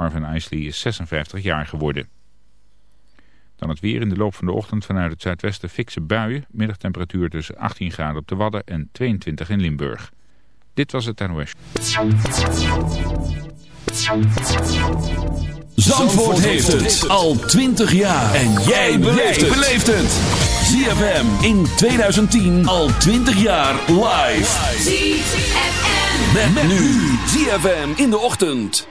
Marvin Isley is 56 jaar geworden. Dan het weer in de loop van de ochtend vanuit het zuidwesten fikse buien. Middagtemperatuur tussen 18 graden op de Wadden en 22 in Limburg. Dit was het NOS. Zandvoort heeft het al 20 jaar. En jij beleeft het. ZFM in 2010 al 20 jaar live. ZFM. Met, nu. ZFM in de ochtend.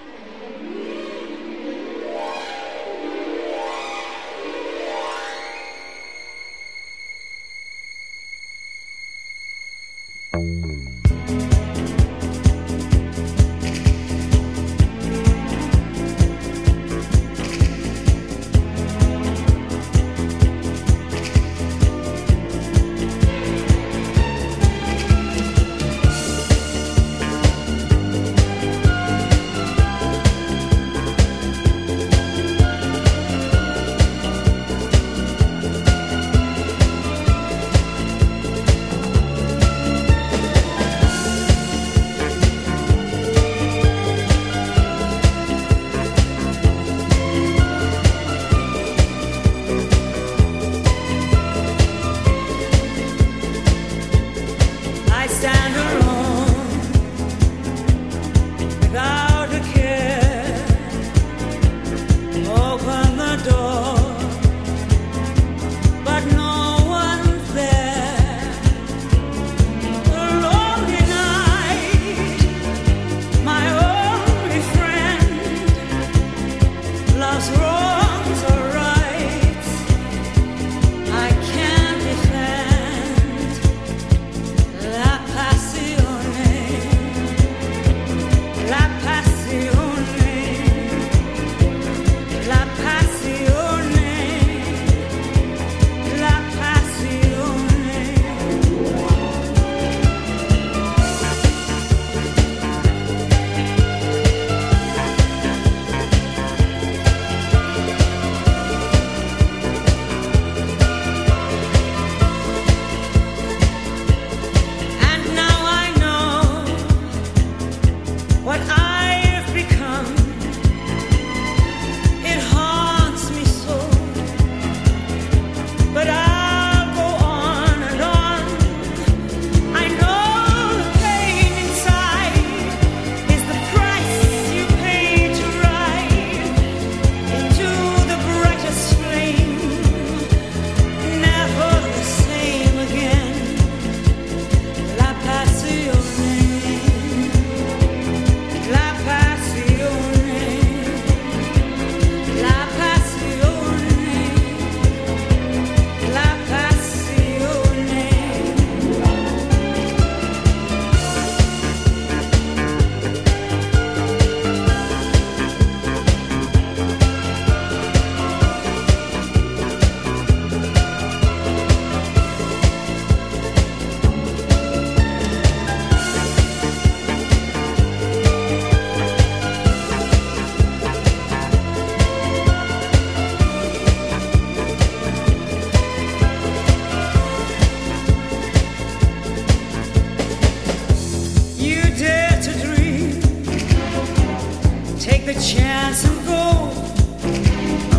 chance of gold.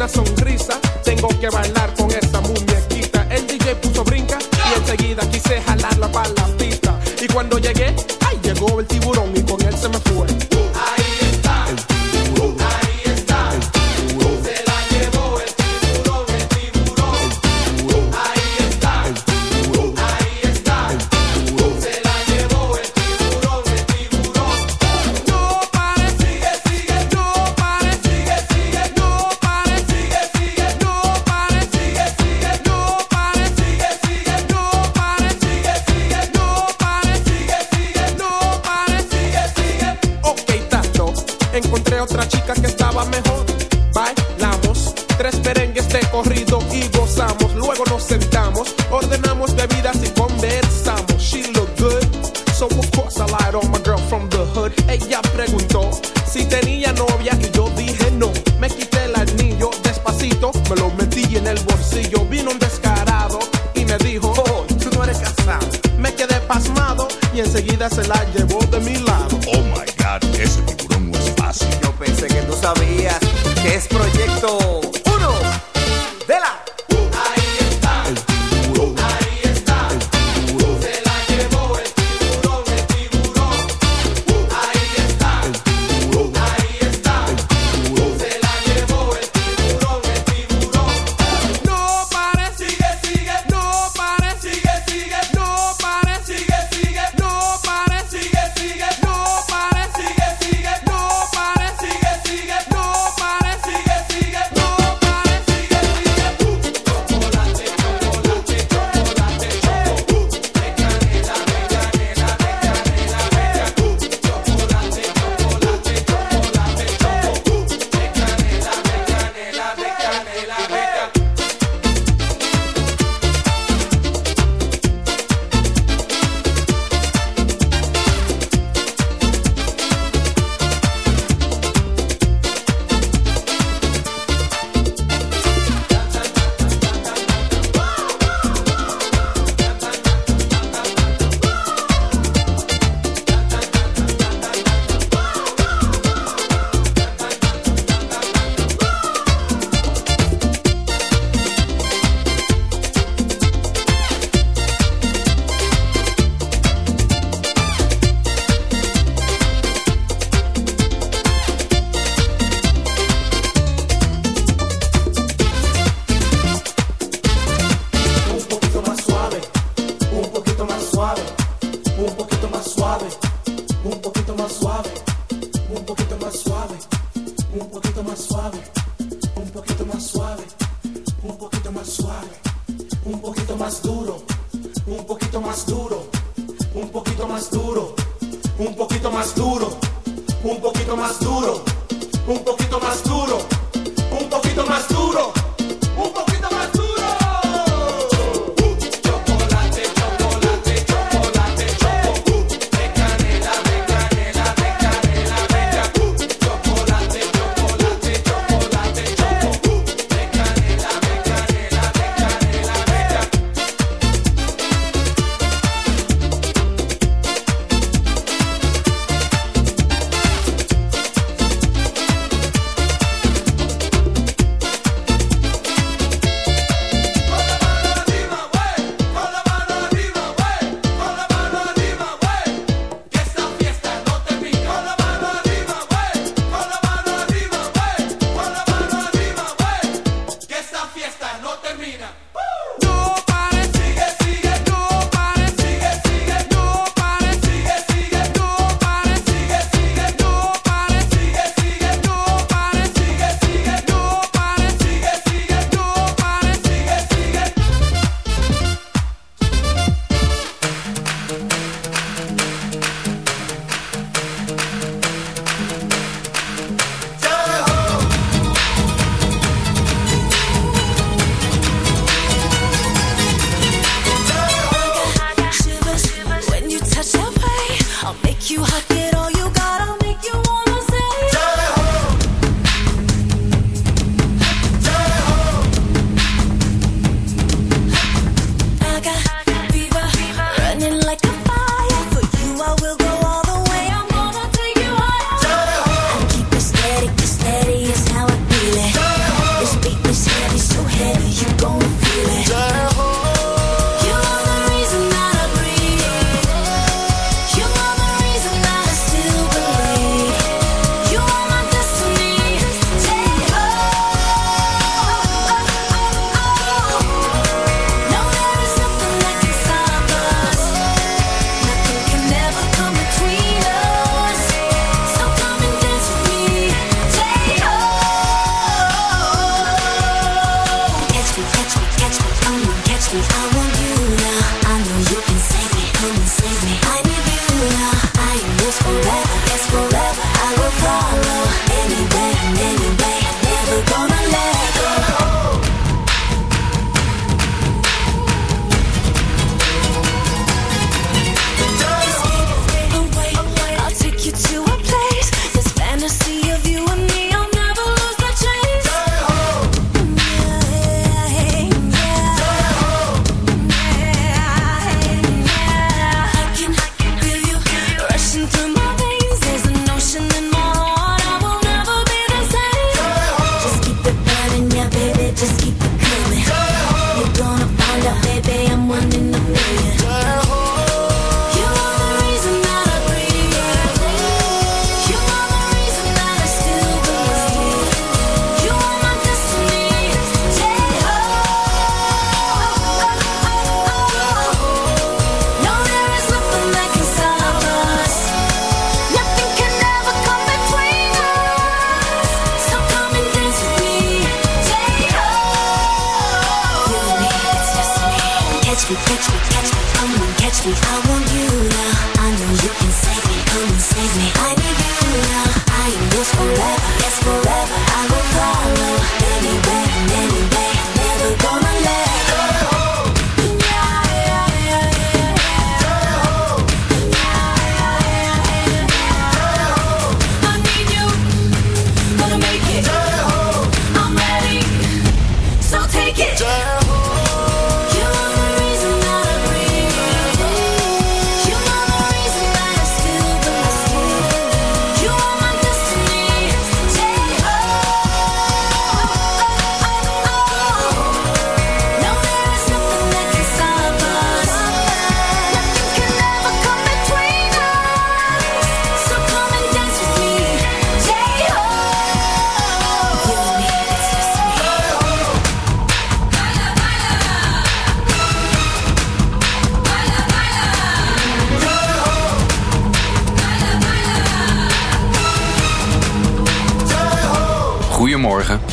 una sonrisa. Tengo que bailar con esta muñequita. El DJ puso brinca y enseguida quise jalarla para la pista. Y cuando llegué, ahí llegó el tiburón save me. I need you now. I am yours forever. Yes, forever. I will follow.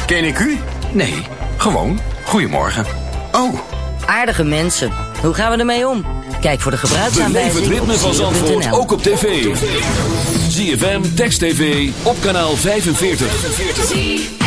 Ken ik u? Nee, gewoon. Goedemorgen. Oh. Aardige mensen. Hoe gaan we ermee om? Kijk voor de gebruiksaanwijzing het ritme van Zandvoort ook op tv. ZFM, Text TV, op kanaal 45. 45.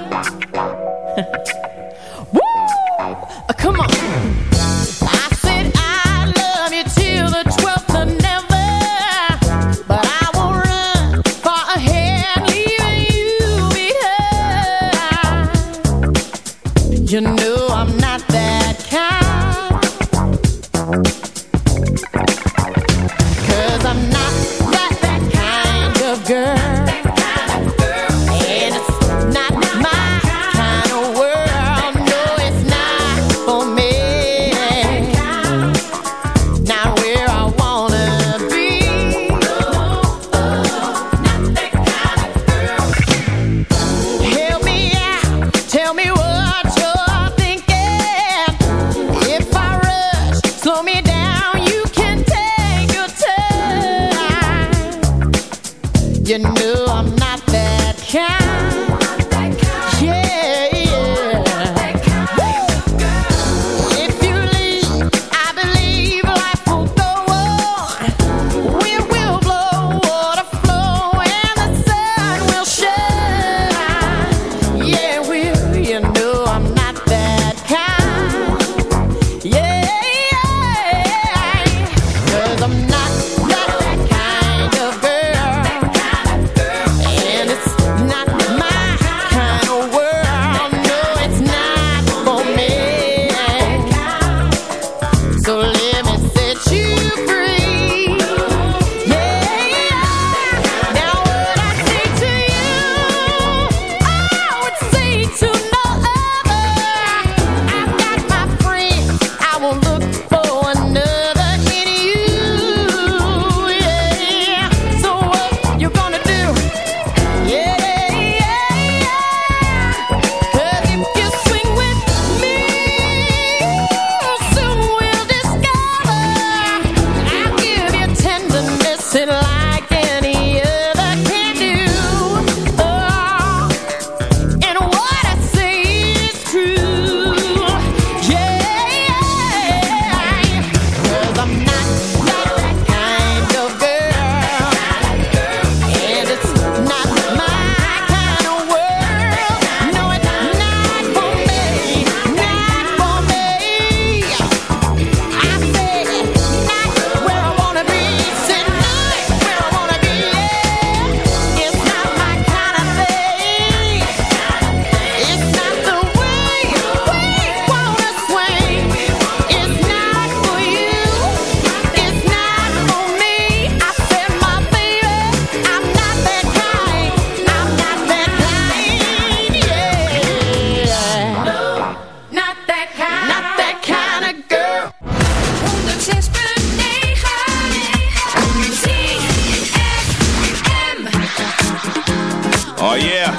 Oh yeah.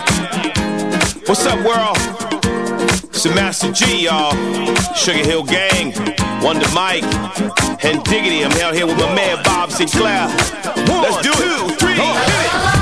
What's up, world? It's the Master G, y'all. Sugar Hill Gang, Wonder Mike, and Diggity. I'm out here with my man Bob Sinclair. Let's do it. Two, three, hit it.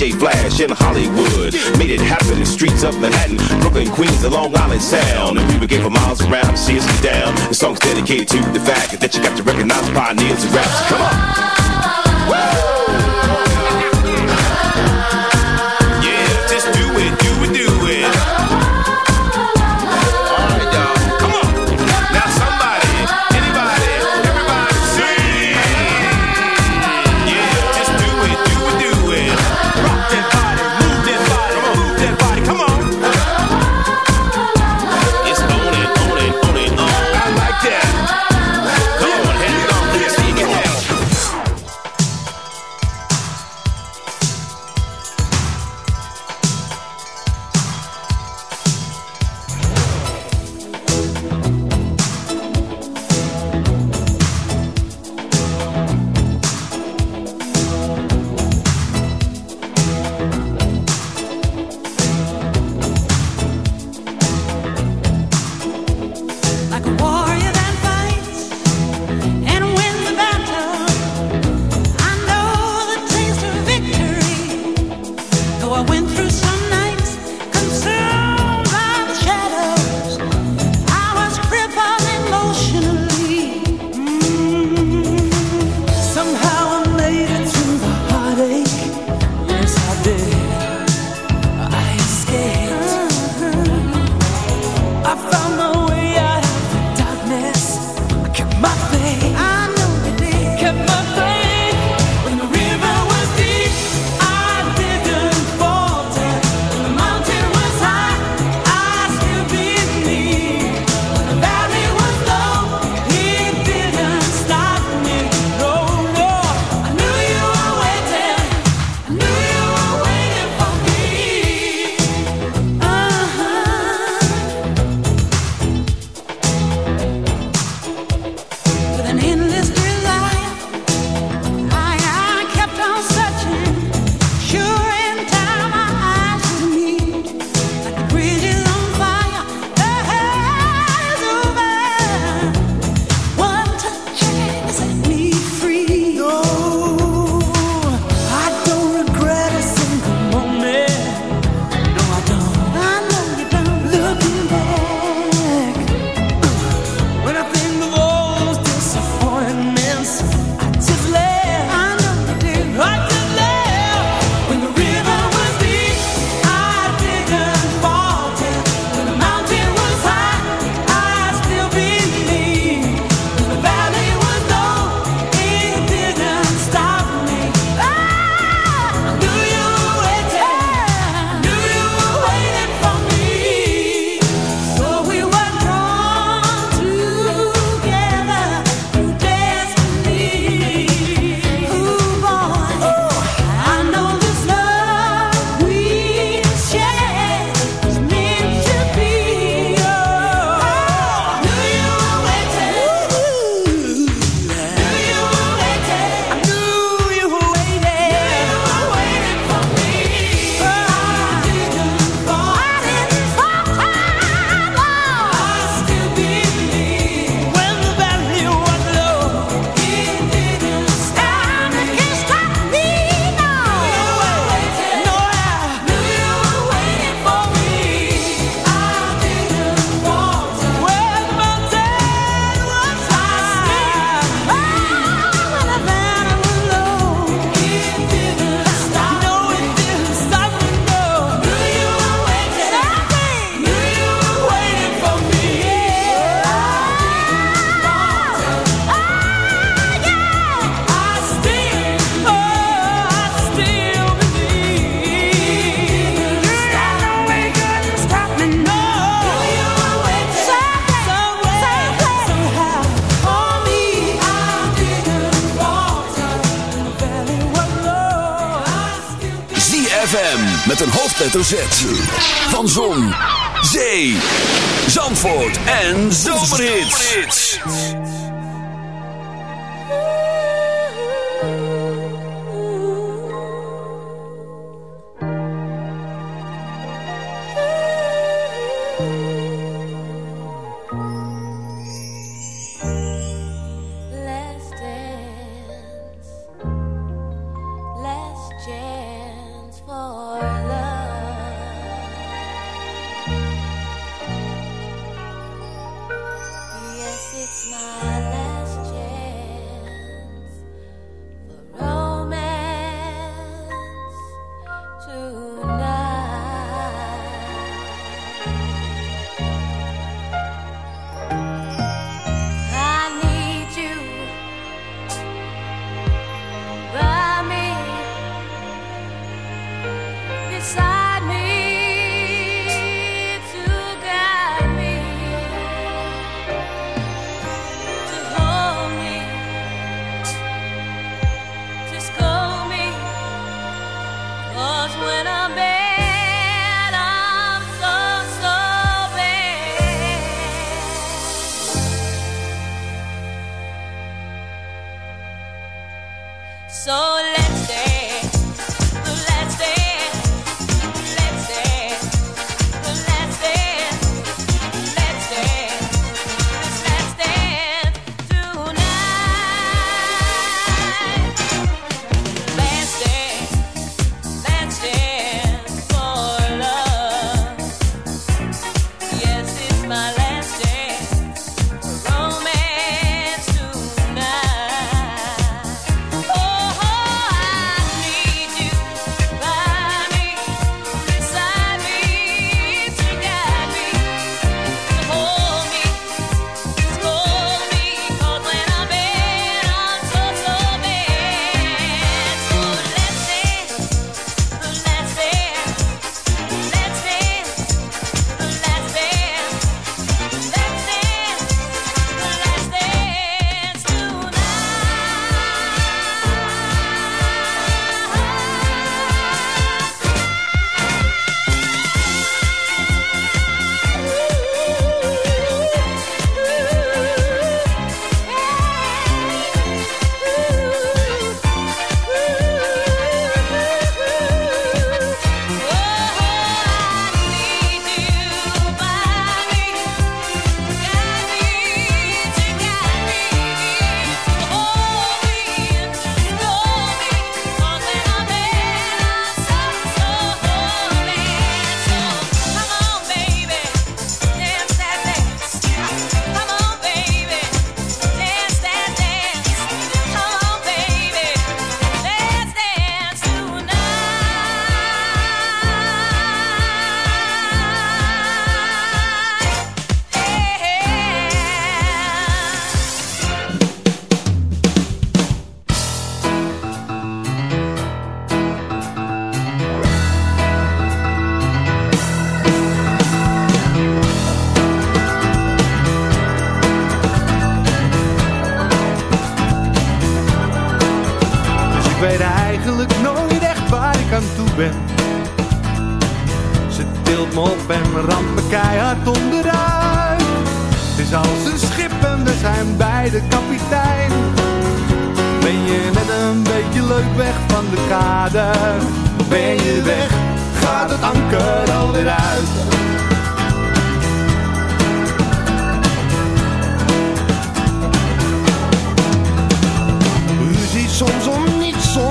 DJ Flash in Hollywood. Made it happen in streets of Manhattan, Brooklyn, Queens, and Long Island Sound. And we were for miles around, seriously down. The song's dedicated to the fact that you got to recognize pioneers and raps. Come on! Woo! Hoofdletter Z. Van Zon, Zee, Zandvoort en Zomerhits.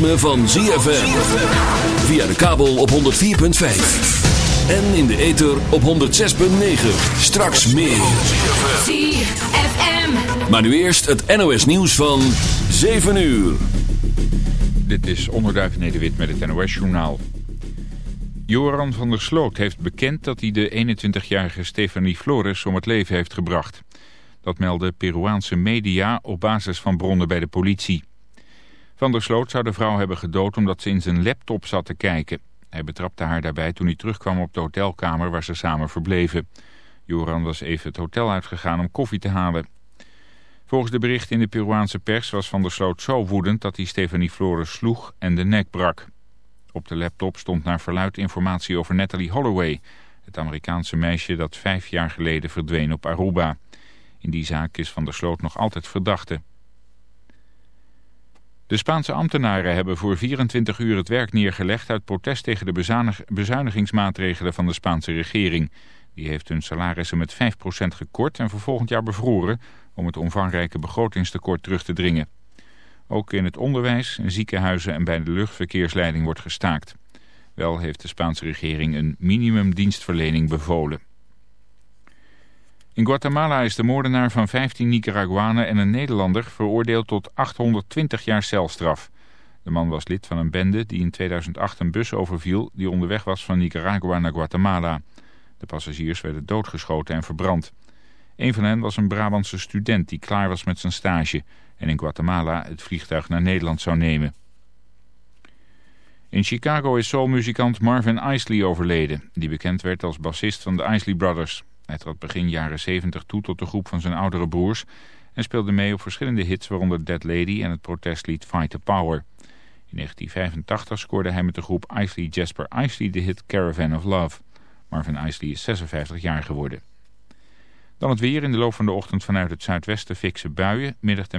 Ritme van ZFM. Via de kabel op 104.5. En in de ether op 106.9. Straks meer. ZFM. Maar nu eerst het NOS nieuws van 7 uur. Dit is Onderduif Nederwit met het NOS-journaal. Joran van der Sloot heeft bekend dat hij de 21-jarige Stefanie Flores om het leven heeft gebracht. Dat melden Peruaanse media op basis van bronnen bij de politie. Van der Sloot zou de vrouw hebben gedood omdat ze in zijn laptop zat te kijken. Hij betrapte haar daarbij toen hij terugkwam op de hotelkamer waar ze samen verbleven. Joran was even het hotel uitgegaan om koffie te halen. Volgens de berichten in de Peruaanse pers was Van der Sloot zo woedend dat hij Stefanie Flores sloeg en de nek brak. Op de laptop stond naar verluid informatie over Natalie Holloway, het Amerikaanse meisje dat vijf jaar geleden verdween op Aruba. In die zaak is Van der Sloot nog altijd verdachte. De Spaanse ambtenaren hebben voor 24 uur het werk neergelegd uit protest tegen de bezuinig- bezuinigingsmaatregelen van de Spaanse regering. Die heeft hun salarissen met 5% gekort en voor volgend jaar bevroren om het omvangrijke begrotingstekort terug te dringen. Ook in het onderwijs, ziekenhuizen en bij de luchtverkeersleiding wordt gestaakt. Wel heeft de Spaanse regering een minimumdienstverlening bevolen. In Guatemala is de moordenaar van 15 Nicaraguanen en een Nederlander veroordeeld tot 820 jaar celstraf. De man was lid van een bende die in 2008 een bus overviel die onderweg was van Nicaragua naar Guatemala. De passagiers werden doodgeschoten en verbrand. Een van hen was een Brabantse student die klaar was met zijn stage en in Guatemala het vliegtuig naar Nederland zou nemen. In Chicago is soulmuzikant Marvin Isley overleden, die bekend werd als bassist van de Isley Brothers. Hij trad begin jaren 70 toe tot de groep van zijn oudere broers en speelde mee op verschillende hits, waaronder Dead Lady en het protestlied Fight the Power. In 1985 scoorde hij met de groep Isley Jasper Isley de hit Caravan of Love. Marvin Isley is 56 jaar geworden. Dan het weer in de loop van de ochtend vanuit het zuidwesten fikse buien, middagtemperatuur.